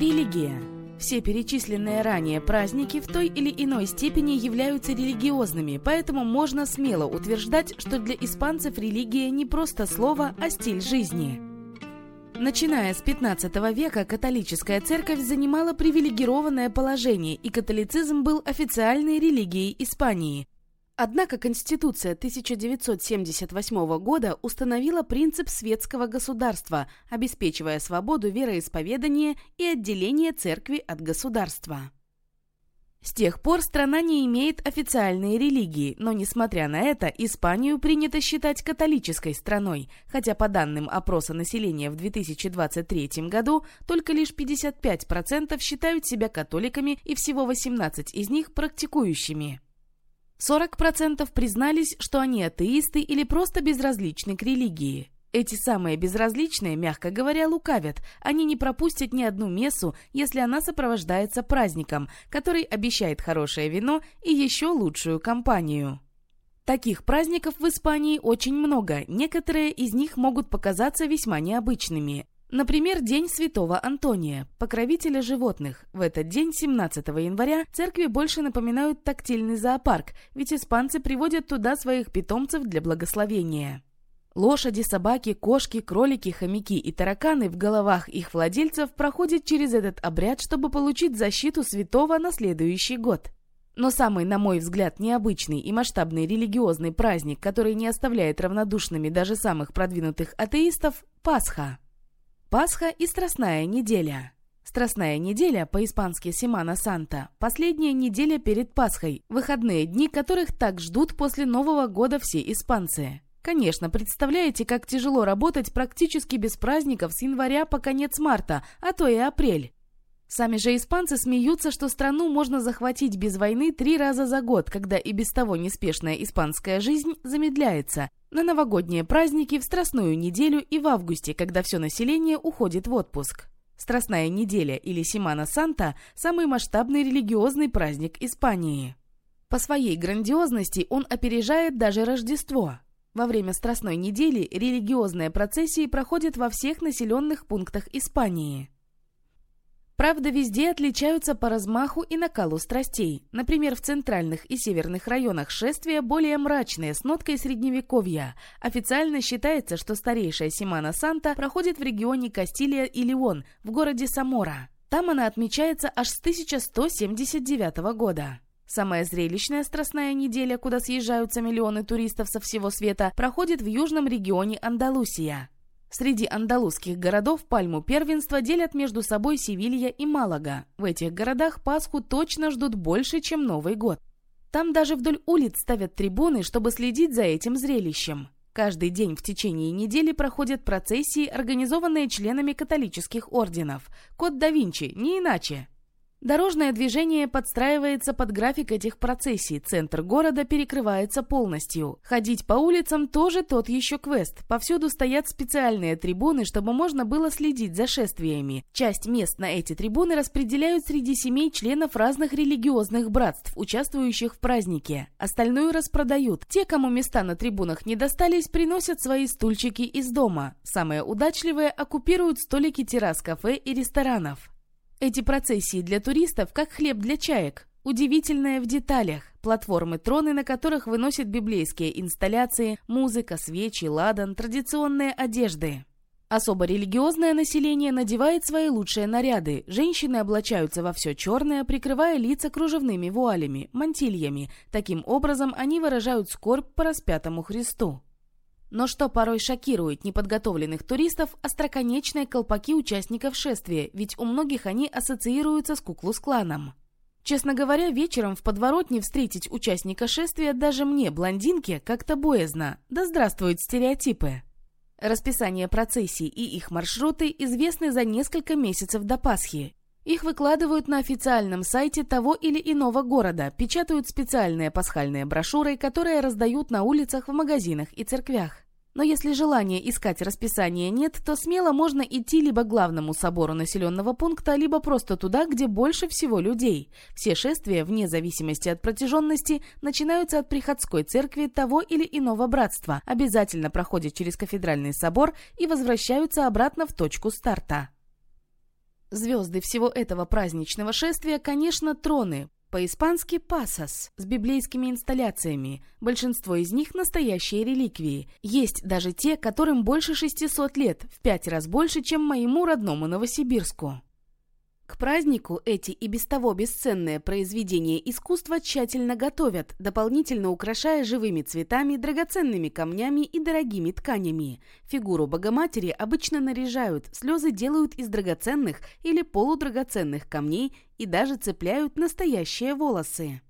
Религия. Все перечисленные ранее праздники в той или иной степени являются религиозными, поэтому можно смело утверждать, что для испанцев религия не просто слово, а стиль жизни. Начиная с 15 века католическая церковь занимала привилегированное положение, и католицизм был официальной религией Испании. Однако Конституция 1978 года установила принцип светского государства, обеспечивая свободу вероисповедания и отделение церкви от государства. С тех пор страна не имеет официальной религии, но, несмотря на это, Испанию принято считать католической страной, хотя по данным опроса населения в 2023 году только лишь 55% считают себя католиками и всего 18 из них практикующими. 40% признались, что они атеисты или просто безразличны к религии. Эти самые безразличные, мягко говоря, лукавят. Они не пропустят ни одну мессу, если она сопровождается праздником, который обещает хорошее вино и еще лучшую компанию. Таких праздников в Испании очень много, некоторые из них могут показаться весьма необычными. Например, День Святого Антония, покровителя животных. В этот день, 17 января, церкви больше напоминают тактильный зоопарк, ведь испанцы приводят туда своих питомцев для благословения. Лошади, собаки, кошки, кролики, хомяки и тараканы в головах их владельцев проходят через этот обряд, чтобы получить защиту святого на следующий год. Но самый, на мой взгляд, необычный и масштабный религиозный праздник, который не оставляет равнодушными даже самых продвинутых атеистов – Пасха. Пасха и Страстная неделя. Страстная неделя, по-испански Семана Санта, последняя неделя перед Пасхой, выходные дни, которых так ждут после Нового года все испанцы. Конечно, представляете, как тяжело работать практически без праздников с января по конец марта, а то и апрель. Сами же испанцы смеются, что страну можно захватить без войны три раза за год, когда и без того неспешная испанская жизнь замедляется. На новогодние праздники, в Страстную неделю и в августе, когда все население уходит в отпуск. Страстная неделя или Семана Санта – самый масштабный религиозный праздник Испании. По своей грандиозности он опережает даже Рождество – во время Страстной недели религиозные процессии проходят во всех населенных пунктах Испании. Правда, везде отличаются по размаху и накалу страстей. Например, в центральных и северных районах шествия более мрачные, с ноткой средневековья. Официально считается, что старейшая Семана Санта проходит в регионе Кастилия и Леон, в городе Самора. Там она отмечается аж с 1179 года. Самая зрелищная страстная неделя, куда съезжаются миллионы туристов со всего света, проходит в южном регионе Андалусия. Среди андалузских городов пальму первенства делят между собой Севилья и Малага. В этих городах Пасху точно ждут больше, чем Новый год. Там даже вдоль улиц ставят трибуны, чтобы следить за этим зрелищем. Каждый день в течение недели проходят процессии, организованные членами католических орденов. Код да Винчи, не иначе. Дорожное движение подстраивается под график этих процессий, центр города перекрывается полностью. Ходить по улицам тоже тот еще квест. Повсюду стоят специальные трибуны, чтобы можно было следить за шествиями. Часть мест на эти трибуны распределяют среди семей членов разных религиозных братств, участвующих в празднике. Остальную распродают. Те, кому места на трибунах не достались, приносят свои стульчики из дома. Самые удачливые оккупируют столики террас кафе и ресторанов. Эти процессии для туристов как хлеб для чаек. Удивительное в деталях. Платформы, троны, на которых выносят библейские инсталляции, музыка, свечи, ладан, традиционные одежды. Особо религиозное население надевает свои лучшие наряды. Женщины облачаются во все черное, прикрывая лица кружевными вуалями, мантильями. Таким образом, они выражают скорбь по распятому Христу. Но что порой шокирует неподготовленных туристов – остроконечные колпаки участников шествия, ведь у многих они ассоциируются с Куклус-кланом. Честно говоря, вечером в подворотне встретить участника шествия даже мне, блондинке, как-то боязно. Да здравствуют стереотипы! Расписание процессий и их маршруты известны за несколько месяцев до Пасхи. Их выкладывают на официальном сайте того или иного города, печатают специальные пасхальные брошюры, которые раздают на улицах, в магазинах и церквях. Но если желания искать расписание нет, то смело можно идти либо к главному собору населенного пункта, либо просто туда, где больше всего людей. Все шествия, вне зависимости от протяженности, начинаются от приходской церкви того или иного братства, обязательно проходят через кафедральный собор и возвращаются обратно в точку старта. Звезды всего этого праздничного шествия, конечно, троны, по-испански «пасос» с библейскими инсталляциями. Большинство из них настоящие реликвии. Есть даже те, которым больше 600 лет, в пять раз больше, чем моему родному Новосибирску. К празднику эти и без того бесценные произведения искусства тщательно готовят, дополнительно украшая живыми цветами, драгоценными камнями и дорогими тканями. Фигуру Богоматери обычно наряжают, слезы делают из драгоценных или полудрагоценных камней и даже цепляют настоящие волосы.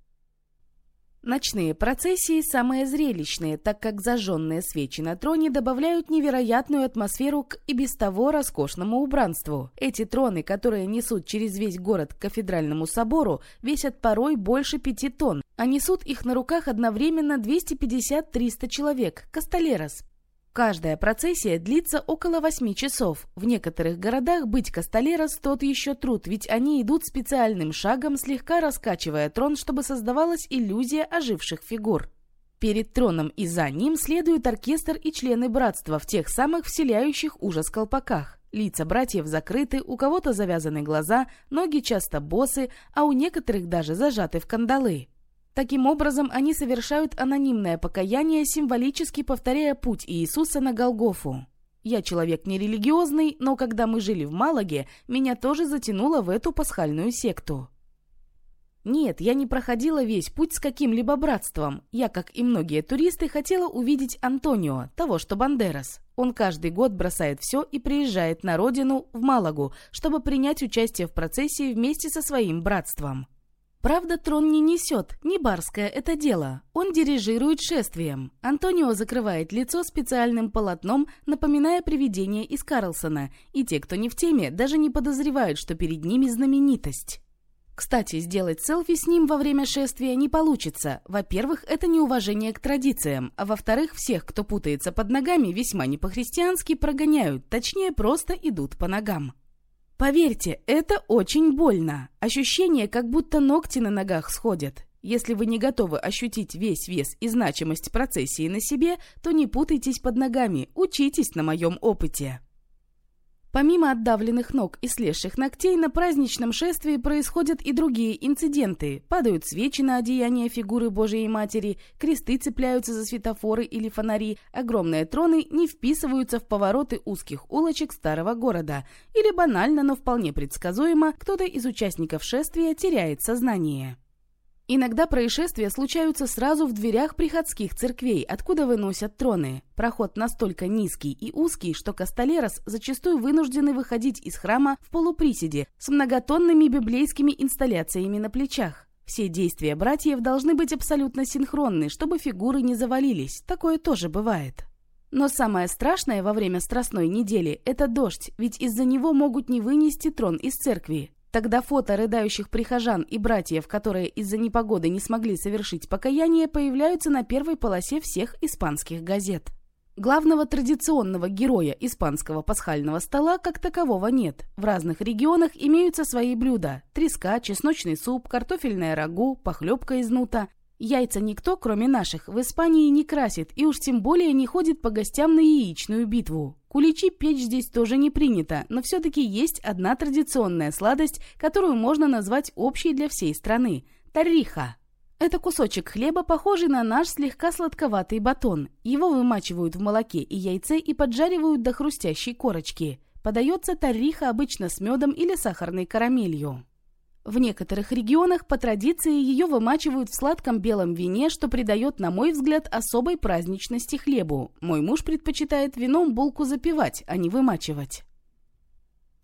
Ночные процессии самые зрелищные, так как зажженные свечи на троне добавляют невероятную атмосферу к и без того роскошному убранству. Эти троны, которые несут через весь город к кафедральному собору, весят порой больше пяти тонн, а несут их на руках одновременно 250-300 человек, кастолерос, Каждая процессия длится около 8 часов. В некоторых городах быть кастолерос тот еще труд, ведь они идут специальным шагом, слегка раскачивая трон, чтобы создавалась иллюзия оживших фигур. Перед троном и за ним следует оркестр и члены братства в тех самых вселяющих ужас колпаках. Лица братьев закрыты, у кого-то завязаны глаза, ноги часто босы, а у некоторых даже зажаты в кандалы. Таким образом, они совершают анонимное покаяние, символически повторяя путь Иисуса на Голгофу. Я человек нерелигиозный, но когда мы жили в Малаге, меня тоже затянуло в эту пасхальную секту. Нет, я не проходила весь путь с каким-либо братством. Я, как и многие туристы, хотела увидеть Антонио, того, что Бандерас. Он каждый год бросает все и приезжает на родину, в Малагу, чтобы принять участие в процессии вместе со своим братством. Правда, трон не несет, не барское это дело. Он дирижирует шествием. Антонио закрывает лицо специальным полотном, напоминая привидение из Карлсона, и те, кто не в теме, даже не подозревают, что перед ними знаменитость. Кстати, сделать селфи с ним во время шествия не получится. Во-первых, это неуважение к традициям, а во-вторых, всех, кто путается под ногами, весьма не по-христиански прогоняют, точнее, просто идут по ногам. Поверьте, это очень больно. Ощущение, как будто ногти на ногах сходят. Если вы не готовы ощутить весь вес и значимость процессии на себе, то не путайтесь под ногами, учитесь на моем опыте. Помимо отдавленных ног и слезших ногтей, на праздничном шествии происходят и другие инциденты. Падают свечи на одеяние фигуры Божией Матери, кресты цепляются за светофоры или фонари, огромные троны не вписываются в повороты узких улочек старого города. Или банально, но вполне предсказуемо, кто-то из участников шествия теряет сознание. Иногда происшествия случаются сразу в дверях приходских церквей, откуда выносят троны. Проход настолько низкий и узкий, что кастолерос зачастую вынуждены выходить из храма в полуприседе с многотонными библейскими инсталляциями на плечах. Все действия братьев должны быть абсолютно синхронны, чтобы фигуры не завалились. Такое тоже бывает. Но самое страшное во время Страстной недели – это дождь, ведь из-за него могут не вынести трон из церкви. Тогда фото рыдающих прихожан и братьев, которые из-за непогоды не смогли совершить покаяние, появляются на первой полосе всех испанских газет. Главного традиционного героя испанского пасхального стола как такового нет. В разных регионах имеются свои блюда – треска, чесночный суп, картофельное рагу, похлебка из нута. Яйца никто, кроме наших, в Испании не красит и уж тем более не ходит по гостям на яичную битву. Куличи печь здесь тоже не принято, но все-таки есть одна традиционная сладость, которую можно назвать общей для всей страны – тарриха. Это кусочек хлеба, похожий на наш слегка сладковатый батон. Его вымачивают в молоке и яйце и поджаривают до хрустящей корочки. Подается тарриха обычно с медом или сахарной карамелью. В некоторых регионах по традиции ее вымачивают в сладком белом вине, что придает, на мой взгляд, особой праздничности хлебу. Мой муж предпочитает вином булку запивать, а не вымачивать.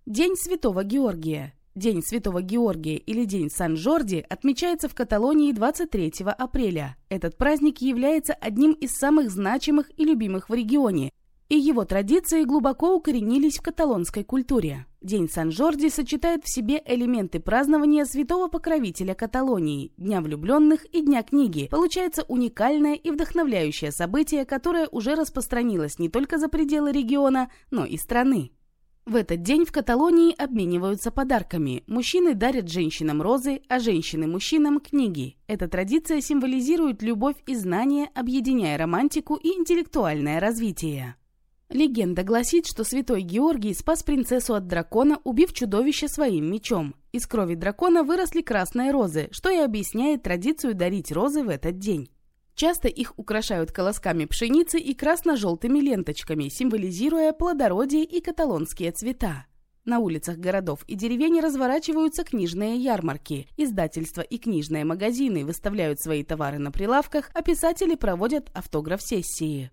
День Святого Георгия. День Святого Георгия или День Сан-Жорди отмечается в Каталонии 23 апреля. Этот праздник является одним из самых значимых и любимых в регионе, и его традиции глубоко укоренились в каталонской культуре. День Сан-Жорди сочетает в себе элементы празднования святого покровителя Каталонии, Дня влюбленных и Дня книги. Получается уникальное и вдохновляющее событие, которое уже распространилось не только за пределы региона, но и страны. В этот день в Каталонии обмениваются подарками. Мужчины дарят женщинам розы, а женщины мужчинам книги. Эта традиция символизирует любовь и знание, объединяя романтику и интеллектуальное развитие. Легенда гласит, что святой Георгий спас принцессу от дракона, убив чудовище своим мечом. Из крови дракона выросли красные розы, что и объясняет традицию дарить розы в этот день. Часто их украшают колосками пшеницы и красно-желтыми ленточками, символизируя плодородие и каталонские цвета. На улицах городов и деревень разворачиваются книжные ярмарки. Издательства и книжные магазины выставляют свои товары на прилавках, а писатели проводят автограф-сессии.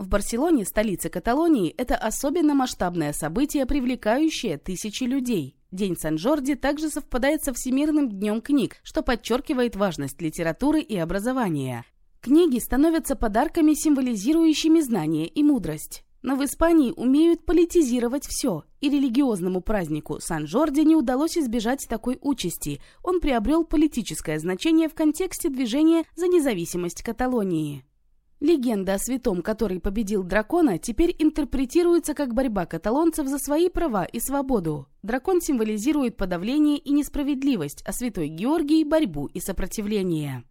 В Барселоне, столице Каталонии, это особенно масштабное событие, привлекающее тысячи людей. День Сан-Жорди также совпадает со Всемирным днем книг, что подчеркивает важность литературы и образования. Книги становятся подарками, символизирующими знание и мудрость. Но в Испании умеют политизировать все, и религиозному празднику Сан-Жорди не удалось избежать такой участи. Он приобрел политическое значение в контексте движения за независимость Каталонии. Легенда о святом, который победил дракона, теперь интерпретируется как борьба каталонцев за свои права и свободу. Дракон символизирует подавление и несправедливость, а святой Георгий – борьбу и сопротивление.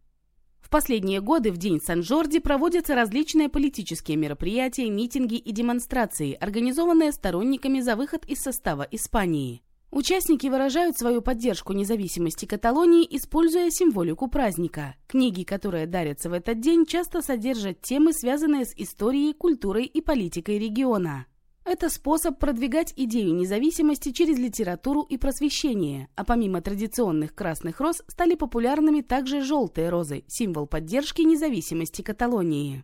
В последние годы в День Сан-Жорди проводятся различные политические мероприятия, митинги и демонстрации, организованные сторонниками за выход из состава Испании. Участники выражают свою поддержку независимости Каталонии, используя символику праздника. Книги, которые дарятся в этот день, часто содержат темы, связанные с историей, культурой и политикой региона. Это способ продвигать идею независимости через литературу и просвещение, а помимо традиционных красных роз стали популярными также желтые розы, символ поддержки независимости Каталонии.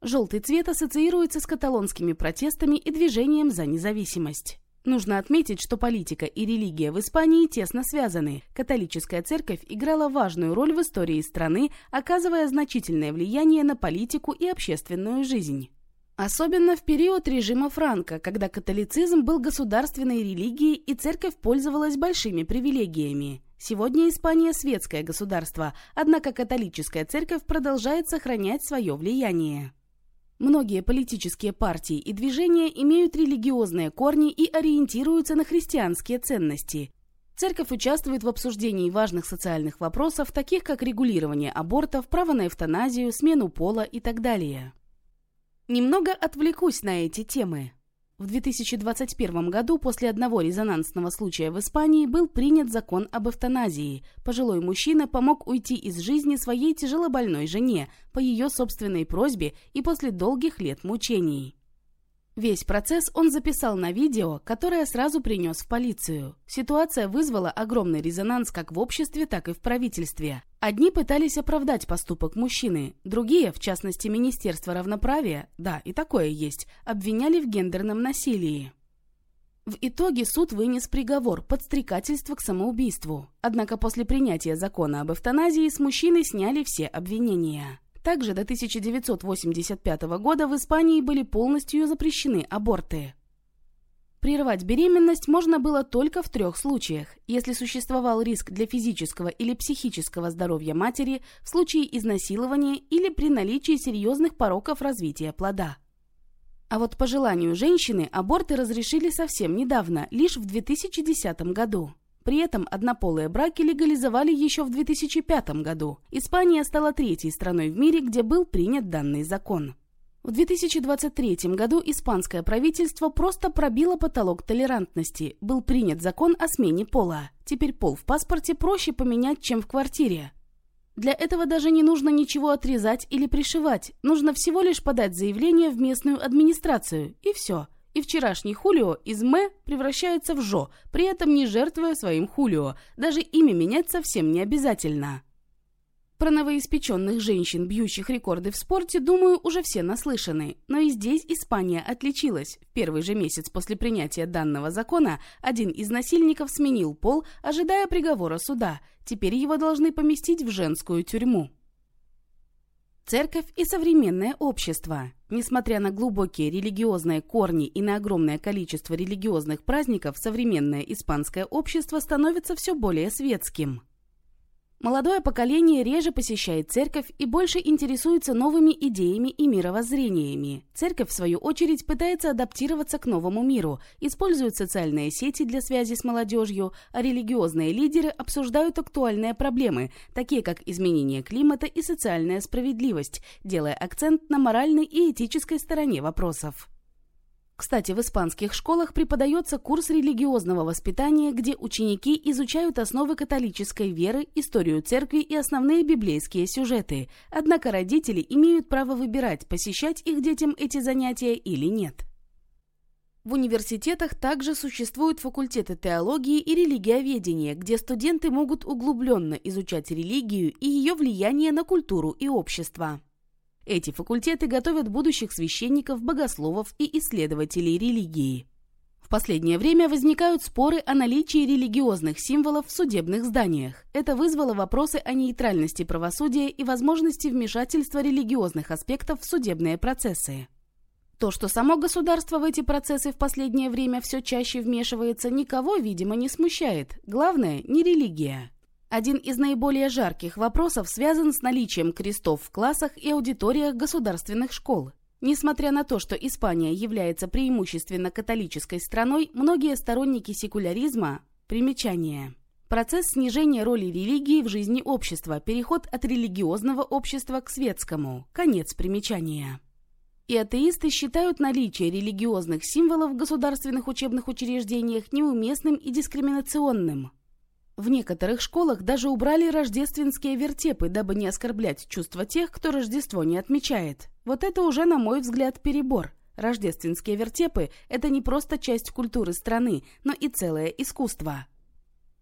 Желтый цвет ассоциируется с каталонскими протестами и движением за независимость. Нужно отметить, что политика и религия в Испании тесно связаны. Католическая церковь играла важную роль в истории страны, оказывая значительное влияние на политику и общественную жизнь. Особенно в период режима Франко, когда католицизм был государственной религией и церковь пользовалась большими привилегиями. Сегодня Испания светское государство, однако католическая церковь продолжает сохранять свое влияние. Многие политические партии и движения имеют религиозные корни и ориентируются на христианские ценности. Церковь участвует в обсуждении важных социальных вопросов, таких как регулирование абортов, право на эвтаназию, смену пола и так далее. Немного отвлекусь на эти темы. В 2021 году после одного резонансного случая в Испании был принят закон об эвтаназии. Пожилой мужчина помог уйти из жизни своей тяжелобольной жене по ее собственной просьбе и после долгих лет мучений. Весь процесс он записал на видео, которое сразу принес в полицию. Ситуация вызвала огромный резонанс как в обществе, так и в правительстве. Одни пытались оправдать поступок мужчины, другие, в частности Министерство равноправия, да, и такое есть, обвиняли в гендерном насилии. В итоге суд вынес приговор подстрекательство к самоубийству. Однако после принятия закона об эвтаназии с мужчины сняли все обвинения. Также до 1985 года в Испании были полностью запрещены аборты. Прервать беременность можно было только в трех случаях. Если существовал риск для физического или психического здоровья матери, в случае изнасилования или при наличии серьезных пороков развития плода. А вот по желанию женщины аборты разрешили совсем недавно, лишь в 2010 году. При этом однополые браки легализовали еще в 2005 году. Испания стала третьей страной в мире, где был принят данный закон. В 2023 году испанское правительство просто пробило потолок толерантности. Был принят закон о смене пола. Теперь пол в паспорте проще поменять, чем в квартире. Для этого даже не нужно ничего отрезать или пришивать. Нужно всего лишь подать заявление в местную администрацию. И все – и вчерашний Хулио из Мэ превращается в Жо, при этом не жертвуя своим Хулио. Даже имя менять совсем не обязательно. Про новоиспеченных женщин, бьющих рекорды в спорте, думаю, уже все наслышаны. Но и здесь Испания отличилась. В первый же месяц после принятия данного закона один из насильников сменил пол, ожидая приговора суда. Теперь его должны поместить в женскую тюрьму. Церковь и современное общество. Несмотря на глубокие религиозные корни и на огромное количество религиозных праздников, современное испанское общество становится все более светским. Молодое поколение реже посещает церковь и больше интересуется новыми идеями и мировоззрениями. Церковь, в свою очередь, пытается адаптироваться к новому миру, использует социальные сети для связи с молодежью, а религиозные лидеры обсуждают актуальные проблемы, такие как изменение климата и социальная справедливость, делая акцент на моральной и этической стороне вопросов. Кстати, в испанских школах преподается курс религиозного воспитания, где ученики изучают основы католической веры, историю церкви и основные библейские сюжеты. Однако родители имеют право выбирать, посещать их детям эти занятия или нет. В университетах также существуют факультеты теологии и религиоведения, где студенты могут углубленно изучать религию и ее влияние на культуру и общество. Эти факультеты готовят будущих священников, богословов и исследователей религии. В последнее время возникают споры о наличии религиозных символов в судебных зданиях. Это вызвало вопросы о нейтральности правосудия и возможности вмешательства религиозных аспектов в судебные процессы. То, что само государство в эти процессы в последнее время все чаще вмешивается, никого, видимо, не смущает. Главное – не религия. Один из наиболее жарких вопросов связан с наличием крестов в классах и аудиториях государственных школ. Несмотря на то, что Испания является преимущественно католической страной, многие сторонники секуляризма – примечание. Процесс снижения роли религии в жизни общества, переход от религиозного общества к светскому, конец примечания. И атеисты считают наличие религиозных символов в государственных учебных учреждениях неуместным и дискриминационным – в некоторых школах даже убрали рождественские вертепы, дабы не оскорблять чувства тех, кто Рождество не отмечает. Вот это уже, на мой взгляд, перебор. Рождественские вертепы – это не просто часть культуры страны, но и целое искусство.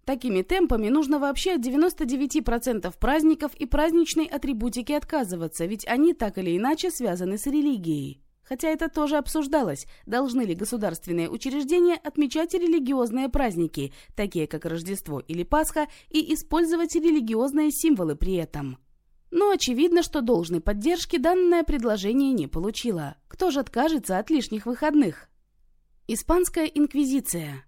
Такими темпами нужно вообще от 99% праздников и праздничной атрибутики отказываться, ведь они так или иначе связаны с религией. Хотя это тоже обсуждалось, должны ли государственные учреждения отмечать религиозные праздники, такие как Рождество или Пасха, и использовать религиозные символы при этом. Но очевидно, что должной поддержки данное предложение не получило. Кто же откажется от лишних выходных? Испанская инквизиция.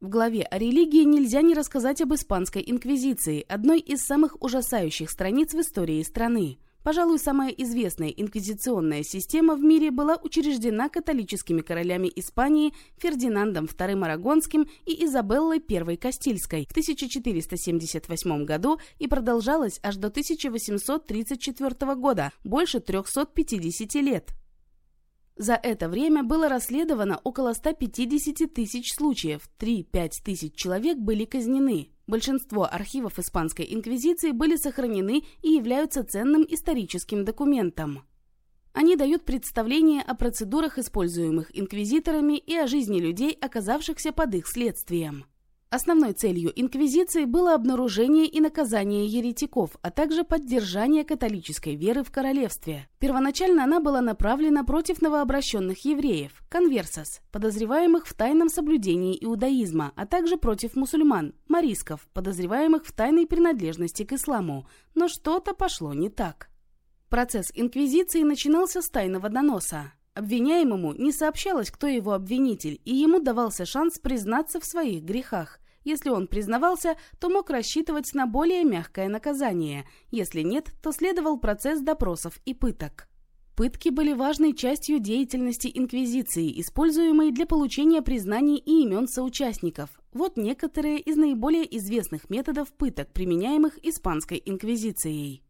В главе о религии нельзя не рассказать об Испанской инквизиции, одной из самых ужасающих страниц в истории страны. Пожалуй, самая известная инквизиционная система в мире была учреждена католическими королями Испании Фердинандом II Арагонским и Изабеллой I Кастильской в 1478 году и продолжалась аж до 1834 года, больше 350 лет. За это время было расследовано около 150 тысяч случаев, 3-5 тысяч человек были казнены. Большинство архивов Испанской Инквизиции были сохранены и являются ценным историческим документом. Они дают представление о процедурах, используемых инквизиторами, и о жизни людей, оказавшихся под их следствием. Основной целью инквизиции было обнаружение и наказание еретиков, а также поддержание католической веры в королевстве. Первоначально она была направлена против новообращенных евреев, конверсос, подозреваемых в тайном соблюдении иудаизма, а также против мусульман, марисков, подозреваемых в тайной принадлежности к исламу. Но что-то пошло не так. Процесс инквизиции начинался с тайного доноса. Обвиняемому не сообщалось, кто его обвинитель, и ему давался шанс признаться в своих грехах. Если он признавался, то мог рассчитывать на более мягкое наказание. Если нет, то следовал процесс допросов и пыток. Пытки были важной частью деятельности Инквизиции, используемой для получения признаний и имен соучастников. Вот некоторые из наиболее известных методов пыток, применяемых Испанской Инквизицией.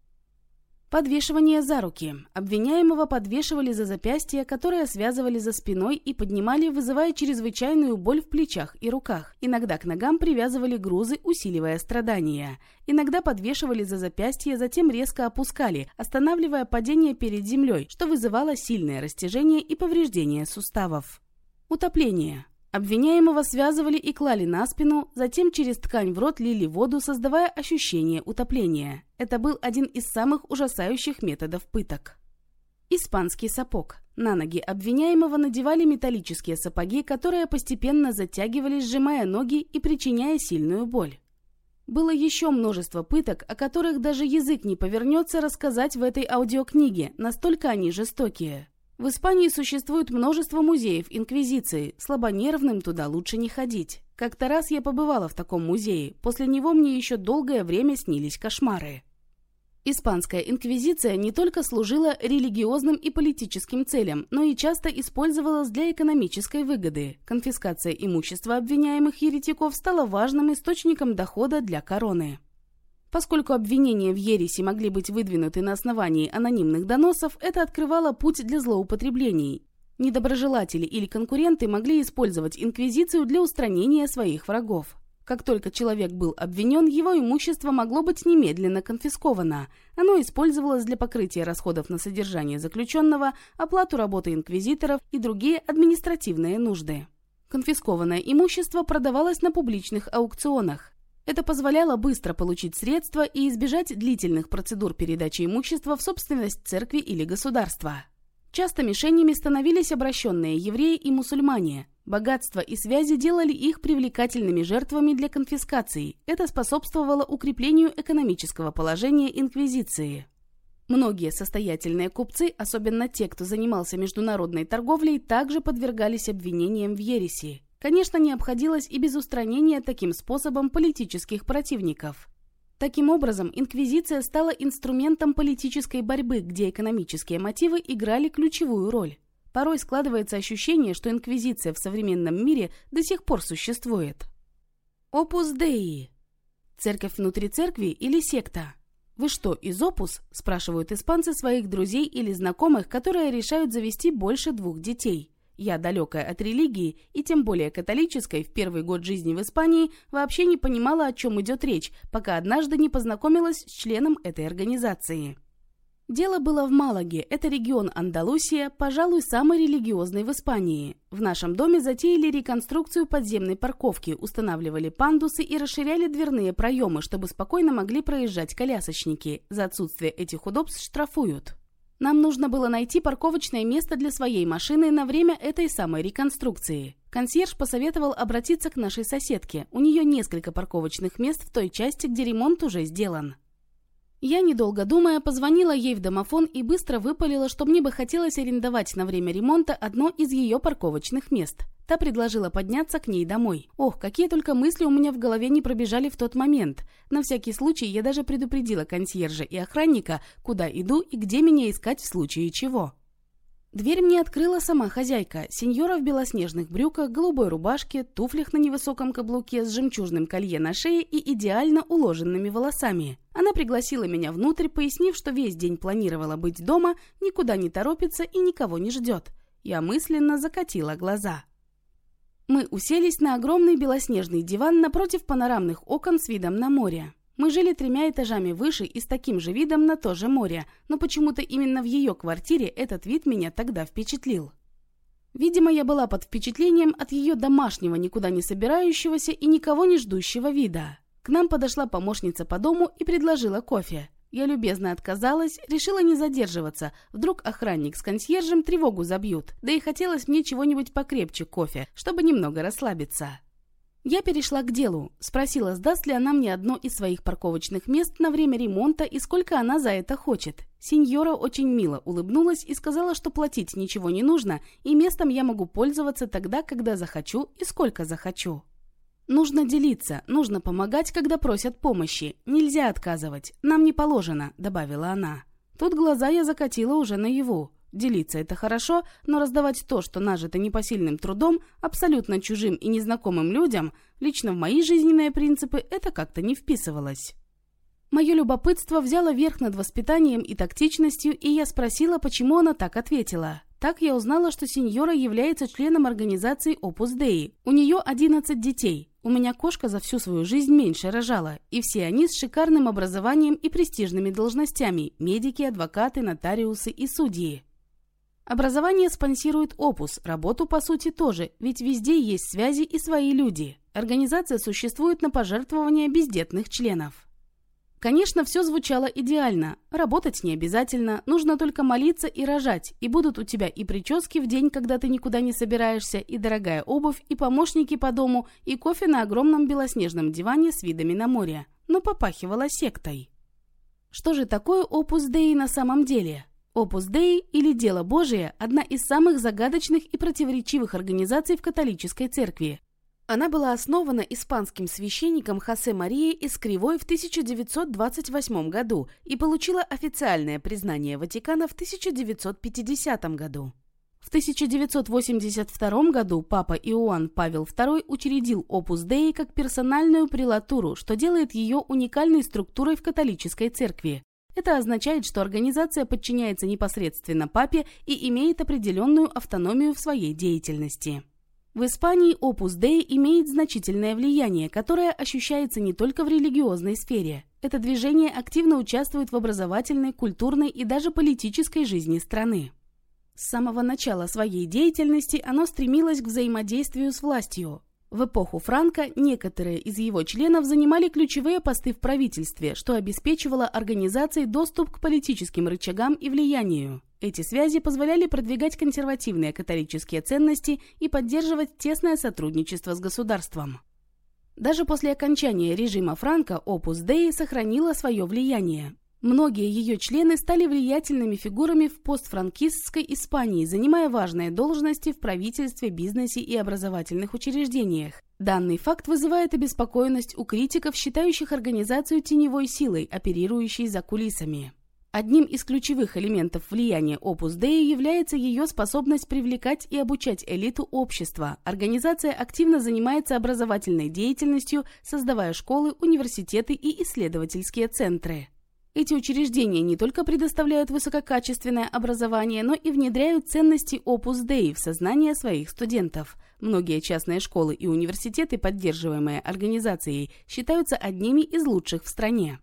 Подвешивание за руки. Обвиняемого подвешивали за запястья, которые связывали за спиной и поднимали, вызывая чрезвычайную боль в плечах и руках. Иногда к ногам привязывали грузы, усиливая страдания. Иногда подвешивали за запястья, затем резко опускали, останавливая падение перед землей, что вызывало сильное растяжение и повреждение суставов. Утопление. Обвиняемого связывали и клали на спину, затем через ткань в рот лили воду, создавая ощущение утопления. Это был один из самых ужасающих методов пыток. Испанский сапог. На ноги обвиняемого надевали металлические сапоги, которые постепенно затягивались, сжимая ноги и причиняя сильную боль. Было еще множество пыток, о которых даже язык не повернется рассказать в этой аудиокниге, настолько они жестокие. В Испании существует множество музеев Инквизиции, слабонервным туда лучше не ходить. Как-то раз я побывала в таком музее, после него мне еще долгое время снились кошмары. Испанская инквизиция не только служила религиозным и политическим целям, но и часто использовалась для экономической выгоды. Конфискация имущества обвиняемых еретиков стала важным источником дохода для короны. Поскольку обвинения в ереси могли быть выдвинуты на основании анонимных доносов, это открывало путь для злоупотреблений. Недоброжелатели или конкуренты могли использовать инквизицию для устранения своих врагов. Как только человек был обвинен, его имущество могло быть немедленно конфисковано. Оно использовалось для покрытия расходов на содержание заключенного, оплату работы инквизиторов и другие административные нужды. Конфискованное имущество продавалось на публичных аукционах. Это позволяло быстро получить средства и избежать длительных процедур передачи имущества в собственность церкви или государства. Часто мишенями становились обращенные евреи и мусульмане. Богатство и связи делали их привлекательными жертвами для конфискации. Это способствовало укреплению экономического положения инквизиции. Многие состоятельные купцы, особенно те, кто занимался международной торговлей, также подвергались обвинениям в ереси. Конечно, не обходилось и без устранения таким способом политических противников. Таким образом, инквизиция стала инструментом политической борьбы, где экономические мотивы играли ключевую роль. Порой складывается ощущение, что инквизиция в современном мире до сих пор существует. Опус Деи. Церковь внутри церкви или секта? «Вы что, из опус?» – спрашивают испанцы своих друзей или знакомых, которые решают завести больше двух детей. Я, далекая от религии, и тем более католической, в первый год жизни в Испании, вообще не понимала, о чем идет речь, пока однажды не познакомилась с членом этой организации. Дело было в Малаге, это регион Андалусия, пожалуй, самый религиозный в Испании. В нашем доме затеяли реконструкцию подземной парковки, устанавливали пандусы и расширяли дверные проемы, чтобы спокойно могли проезжать колясочники. За отсутствие этих удобств штрафуют. Нам нужно было найти парковочное место для своей машины на время этой самой реконструкции. Консьерж посоветовал обратиться к нашей соседке. У нее несколько парковочных мест в той части, где ремонт уже сделан. Я, недолго думая, позвонила ей в домофон и быстро выпалила, что мне бы хотелось арендовать на время ремонта одно из ее парковочных мест. Та предложила подняться к ней домой. Ох, какие только мысли у меня в голове не пробежали в тот момент. На всякий случай я даже предупредила консьержа и охранника, куда иду и где меня искать в случае чего. Дверь мне открыла сама хозяйка, сеньора в белоснежных брюках, голубой рубашке, туфлях на невысоком каблуке с жемчужным колье на шее и идеально уложенными волосами. Она пригласила меня внутрь, пояснив, что весь день планировала быть дома, никуда не торопится и никого не ждет. Я мысленно закатила глаза. Мы уселись на огромный белоснежный диван напротив панорамных окон с видом на море. Мы жили тремя этажами выше и с таким же видом на то же море, но почему-то именно в ее квартире этот вид меня тогда впечатлил. Видимо, я была под впечатлением от ее домашнего, никуда не собирающегося и никого не ждущего вида. К нам подошла помощница по дому и предложила кофе. Я любезно отказалась, решила не задерживаться. Вдруг охранник с консьержем тревогу забьют. Да и хотелось мне чего-нибудь покрепче кофе, чтобы немного расслабиться. Я перешла к делу, спросила, сдаст ли она мне одно из своих парковочных мест на время ремонта и сколько она за это хочет. Сеньора очень мило улыбнулась и сказала, что платить ничего не нужно, и местом я могу пользоваться тогда, когда захочу и сколько захочу. Нужно делиться, нужно помогать, когда просят помощи. Нельзя отказывать, нам не положено, добавила она. Тут глаза я закатила уже наяву. Делиться это хорошо, но раздавать то, что нажито непосильным трудом, абсолютно чужим и незнакомым людям, лично в мои жизненные принципы это как-то не вписывалось. Мое любопытство взяло верх над воспитанием и тактичностью, и я спросила, почему она так ответила. Так я узнала, что сеньора является членом организации Opus Dei. У нее 11 детей. У меня кошка за всю свою жизнь меньше рожала, и все они с шикарным образованием и престижными должностями – медики, адвокаты, нотариусы и судьи. Образование спонсирует Опус, работу по сути тоже, ведь везде есть связи и свои люди. Организация существует на пожертвования бездетных членов. Конечно, все звучало идеально. Работать не обязательно, нужно только молиться и рожать, и будут у тебя и прически в день, когда ты никуда не собираешься, и дорогая обувь, и помощники по дому, и кофе на огромном белоснежном диване с видами на море. Но попахивало сектой. Что же такое Опус Dei на самом деле? Opus Dei или Дело Божие – одна из самых загадочных и противоречивых организаций в католической церкви. Она была основана испанским священником Хосе Марией Эскривой в 1928 году и получила официальное признание Ватикана в 1950 году. В 1982 году папа Иоанн Павел II учредил Opus Dei как персональную прелатуру, что делает ее уникальной структурой в католической церкви. Это означает, что организация подчиняется непосредственно папе и имеет определенную автономию в своей деятельности. В Испании Opus Dei имеет значительное влияние, которое ощущается не только в религиозной сфере. Это движение активно участвует в образовательной, культурной и даже политической жизни страны. С самого начала своей деятельности оно стремилось к взаимодействию с властью. В эпоху Франка некоторые из его членов занимали ключевые посты в правительстве, что обеспечивало организации доступ к политическим рычагам и влиянию. Эти связи позволяли продвигать консервативные католические ценности и поддерживать тесное сотрудничество с государством. Даже после окончания режима Франка Opus Dei сохранила свое влияние. Многие ее члены стали влиятельными фигурами в постфранкистской Испании, занимая важные должности в правительстве, бизнесе и образовательных учреждениях. Данный факт вызывает обеспокоенность у критиков, считающих организацию теневой силой, оперирующей за кулисами. Одним из ключевых элементов влияния Opus Dei является ее способность привлекать и обучать элиту общества. Организация активно занимается образовательной деятельностью, создавая школы, университеты и исследовательские центры. Эти учреждения не только предоставляют высококачественное образование, но и внедряют ценности Opus Dei в сознание своих студентов. Многие частные школы и университеты, поддерживаемые организацией, считаются одними из лучших в стране.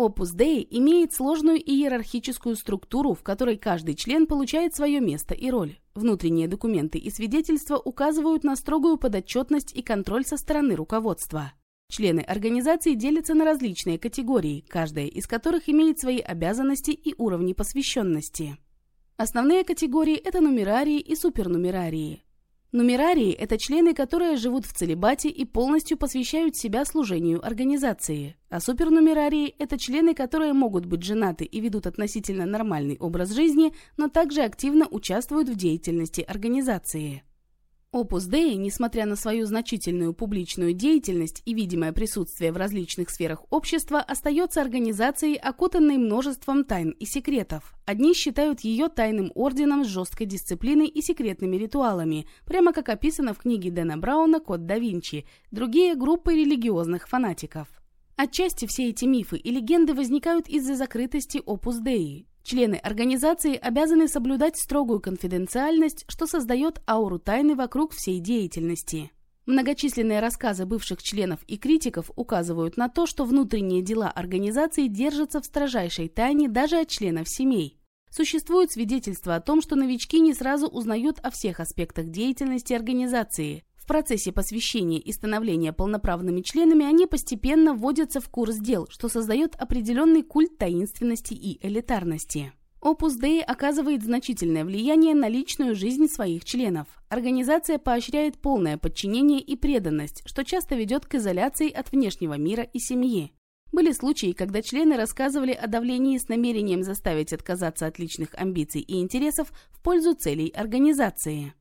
Opus Dei имеет сложную иерархическую структуру, в которой каждый член получает свое место и роль. Внутренние документы и свидетельства указывают на строгую подотчетность и контроль со стороны руководства. Члены организации делятся на различные категории, каждая из которых имеет свои обязанности и уровни посвященности. Основные категории – это нумерарии и супернумерарии. Нумерарии – это члены, которые живут в целебате и полностью посвящают себя служению организации. А супернумерарии – это члены, которые могут быть женаты и ведут относительно нормальный образ жизни, но также активно участвуют в деятельности организации. Opus Dei, несмотря на свою значительную публичную деятельность и видимое присутствие в различных сферах общества, остается организацией, окутанной множеством тайн и секретов. Одни считают ее тайным орденом с жесткой дисциплиной и секретными ритуалами, прямо как описано в книге Дэна Брауна «Код да Винчи», другие – группы религиозных фанатиков. Отчасти все эти мифы и легенды возникают из-за закрытости Opus Dei. Члены организации обязаны соблюдать строгую конфиденциальность, что создает ауру тайны вокруг всей деятельности. Многочисленные рассказы бывших членов и критиков указывают на то, что внутренние дела организации держатся в строжайшей тайне даже от членов семей. Существуют свидетельства о том, что новички не сразу узнают о всех аспектах деятельности организации, процессе посвящения и становления полноправными членами они постепенно вводятся в курс дел, что создает определенный культ таинственности и элитарности. Opus Dei оказывает значительное влияние на личную жизнь своих членов. Организация поощряет полное подчинение и преданность, что часто ведет к изоляции от внешнего мира и семьи. Были случаи, когда члены рассказывали о давлении с намерением заставить отказаться от личных амбиций и интересов в пользу целей организации.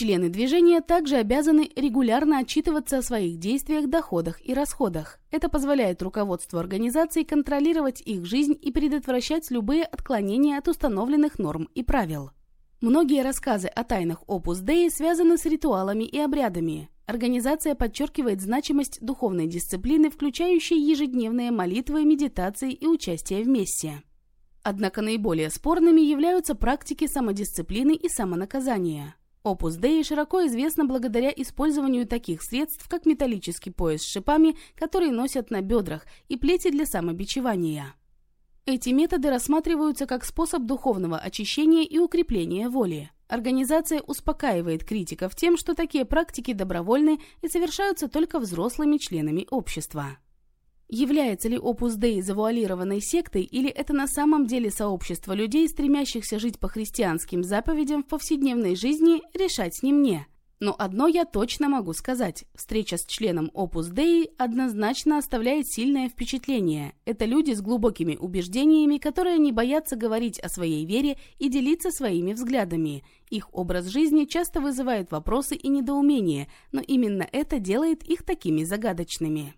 Члены движения также обязаны регулярно отчитываться о своих действиях, доходах и расходах. Это позволяет руководству организации контролировать их жизнь и предотвращать любые отклонения от установленных норм и правил. Многие рассказы о тайнах Opus Dei связаны с ритуалами и обрядами. Организация подчеркивает значимость духовной дисциплины, включающей ежедневные молитвы, медитации и участие в мессе. Однако наиболее спорными являются практики самодисциплины и самонаказания. Opus Dei широко известна благодаря использованию таких средств, как металлический пояс с шипами, который носят на бедрах, и плети для самобичевания. Эти методы рассматриваются как способ духовного очищения и укрепления воли. Организация успокаивает критиков тем, что такие практики добровольны и совершаются только взрослыми членами общества. Является ли Opus Dei завуалированной сектой или это на самом деле сообщество людей, стремящихся жить по христианским заповедям в повседневной жизни, решать не мне. Но одно я точно могу сказать. Встреча с членом Opus Dei однозначно оставляет сильное впечатление. Это люди с глубокими убеждениями, которые не боятся говорить о своей вере и делиться своими взглядами. Их образ жизни часто вызывает вопросы и недоумения, но именно это делает их такими загадочными.